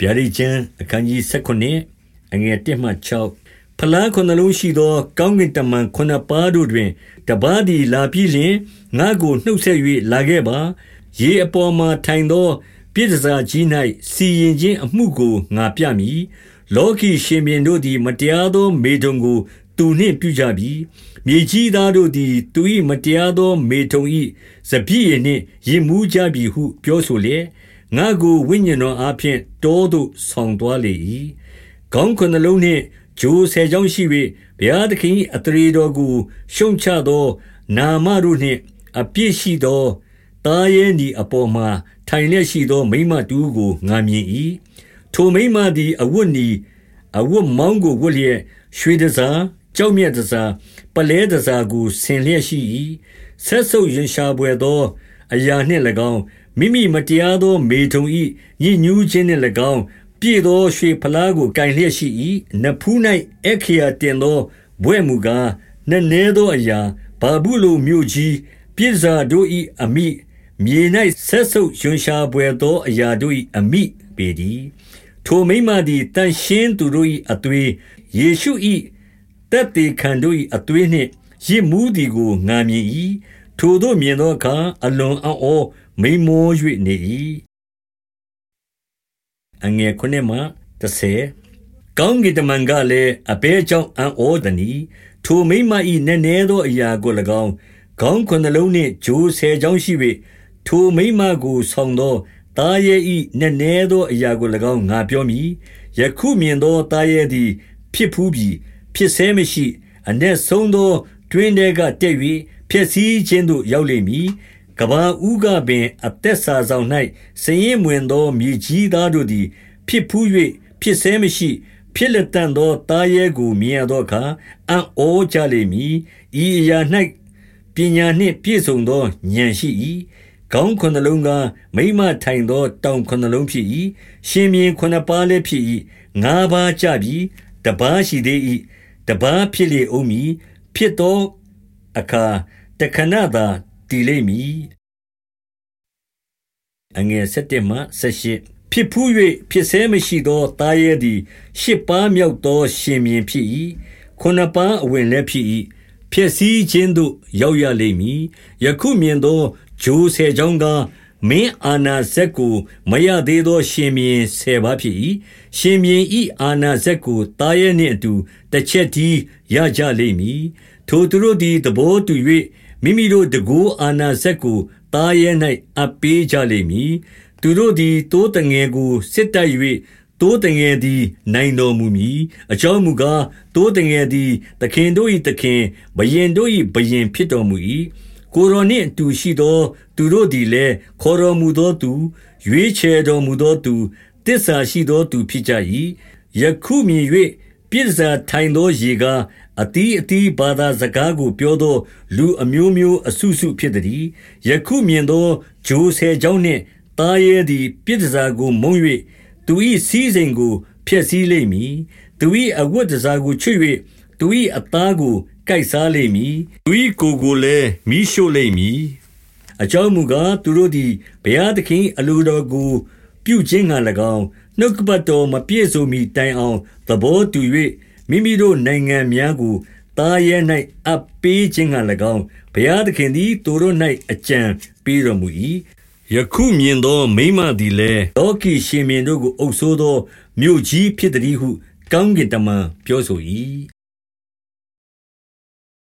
ဗျာဒိတ်ကျမ်းအခန်းကြီး19အငယ်1မှ6ဖလားခုနှလုံးရှိသော ကောင်းကင်တမန်ခုနှစ်ပါးတို့တွင်တပါးသည်လာပြီးလျှင်ငါကိုနှုတ်ဆက်၍လာခဲ့ပါရေအပေါ်မှထိုင်သောပြည့်စာကြီး၌စီရင်ခြင်းအမှုကိုငါပြမည်လောကီရှင်ဘင်တို့သည် မတရားသော မေထုံကို သူနှင့်ပြုကြပြီမြေကြီးသားတို့သည် သူ၏မတရားသော မေထုံ၏စပြည့်ရနှင့်ရင်မူးကြပြီဟု ပြောဆိုလျက် ငါကိုဝိညာဉ်တော်အားဖြင့်တောသို့ဆောင်သွားလေ၏။ခေါင်းခုနလုံးနှင့်ဂျိုးဆယ်ချောင်းရှိ၍ဘုရားသခင်၏အသရေတော်ကို ရှုံချသော နာမတို့နှင့် အပြည့်ရှိသောသားရဲနီအပေါ်မှာထိုင်လျက်ရှိသော မိမတူကိုငါမြင်၏။ထိုမိမသည်အဝတ်နီအဝတ်မောင်းကိုဝတ်လျက်ရွှေတစားကြောက်မြတ်တစားပလဲတစားကိုဆင်လျက်ရှိ၏။ဆက်ဆုပ်ရင်ရှာပွေသော အရာနှင့်၎င်း မိမိမတရားသော မေထုံ၏ညစ်ညူးခြင်းနှင့်၎င်းပြည့်သောရွှေဖလားကိုကင်လျက်ရှိ၏နဖူး၌အခရာတင်သောဘွဲ့မူကားနည်းနည်းသောအရာဘာဘူးလိုမြို့ကြီးပြည့်စာတို့၏အမိမြေ၌ဆက်ဆုပ်ရွှန်ရှာပွေသောအရာတို့၏အမိပေသည်ထိုမိမသည်တန်ရှင်းသူတို့၏အသွေးယေရှု၏တက်တေခံတို့၏အသွေးနှင့်ရစ်မှုသည်ကိုငာမြင်၏ ထိုတို့မြင်သောအခါ အလွန်အံ့ဩမိန်မော၍နေ၏အငယ်ခုနှစ်မှ30ကောင်းကင်တမန်ကလည်းအဘဲကြောင့်အံ့ဩသည်။ထိုမိမ၏နည်းနည်းသောအရာကို၎င်းခေါင်းခုနှလုံးနှင့်ဂျိုးဆယ်ချောင်းရှိ၍ထိုမိမကိုဆောင်သောသားရဲ့၏နည်းနည်းသောအရာကို၎င်းငါပြောမည်။ယခုမြင်သောသားရဲ့သည် ဖြစ်ဖူးပြီဖြစ်ဆဲမရှိအ내ဆုံးသောတွင်ထဲကတက်၍ ဖြစ်စည်းခြင်းသို့ရောက်လိမ့်မည်ကဘာဦးကပင် အသက်စာဆောင်၌စရင်မဝင်သောမြေကြီးသားတို့သည် ဖြစ်ဖူး၍ဖြစ်ဆဲမရှိဖြစ်လက်တန်သောတားရဲကိုမြင်ရသောအခါအံ့ဩကြလိမ့်မည်ဤအရာ၌ပညာနှင့်ပြည့်စုံသောဉာဏ်ရှိ၏ခေါင်းခုနှလုံးကမိမထိုင်သော တောင်ခုနှလုံးဖြစ်၏ရှင်မြင်းခုနှစ်ပါးလည်းဖြစ်၏ငါးပါးကြပြီတပားရှိသေး၏တပားဖြစ်လေအောင်မည်ဖြစ်သောအခါ တခဏသာတည်လိမ့်မည်အငယ်7မှ18ဖြစ်ဖူး၍ဖြစ်ဆဲမရှိသောသားရဲသည်ရှစ်ပါးမြောက်သောရှင်မြင်းဖြစ်၏ခုနှစ်ပါးအဝင်လည်းဖြစ်၏ဖြစ်စည်းခြင်းသို့ရောက်ရလိမ့်မည်ယခုမြင်သောဂျိုးဆယ်ချောင်းကားမင်းအာနာဇက်ကိုမရသေးသော ရှင်မြင်းဆယ်ပါးဖြစ်၏ရှင်မြင်းဤအာနာဇက်ကိုတားရဲနှင့်အတူတစ်ချက်တည်းရကြလိမ့်မည်ထိုသူတို့သည်သဘောတူ၍ မိမိတို့တကူအာနာဇက်ကိုသားရဲ၌အပ်ပေးကြလိမ့်မည်သူတို့သည်တိုးတငယ်ကိုစစ်တိုက်၍တိုးတငယ်သည် နိုင်တော်မူမည်အကြောင်းမူကားတိုးတငယ်သည်သခင်တို့၏သခင်ဘယင်တို့၏ဘယင်ဖြစ်တော်မူ၏ကိုယ်တော်နှင့်အတူရှိသော သူတို့သည်လည်းခေါ်တော်မူသောသူရွေးချယ်တော်မူသောသူတစ္ဆာရှိသောသူဖြစ်ကြ၏ယခုမြင်၍ ပြစ္ဆာထိုင်သောရေကားအတီးအတီးဘာသာစကားကို ပြောသော လူအမျိုးမျိုးအစုစုဖြစ်သည်ယခုမြင်သောဂျိုးဆယ်ချောင်းနှင့်တားရဲသည် ပြစ်ဒစာကိုမုံ၍သူ၏စည်းစိမ်ကို ဖျက်ဆီးလိမ့်မည် သူ၏အဝတ်ဒစာကို ချွတ်၍သူ၏အသားကို ကိုက်စားလိမ့်မည် သူ၏ကိုယ်ကိုလည်းမိရှို့လိမ့်မည် အကြောင်းမူကား သူတို့သည် ဘုရားသခင် အလိုတော်ကို ပြုခြင်းငှာ၎င်းနှုတ်ကပတ်တော်မပြည့်စုံမီတိုင်အောင်သဘောတူ၍မိမိတို့နိုင်ငံများကိုသားရဲ၌အပ်ပေးခြင်းငှာ၎င်းဘုရားသခင်သည်သူတို့၌အကြံပေးတော်မူ၏ယခုမြင်သောမိမသည်လည်းလောကီရှင်မြင်တို့ကိုအုပ်ဆိုးသောမြို့ကြီးဖြစ်သည်ဟု ကောင်းကင်တမန်ပြောဆို၏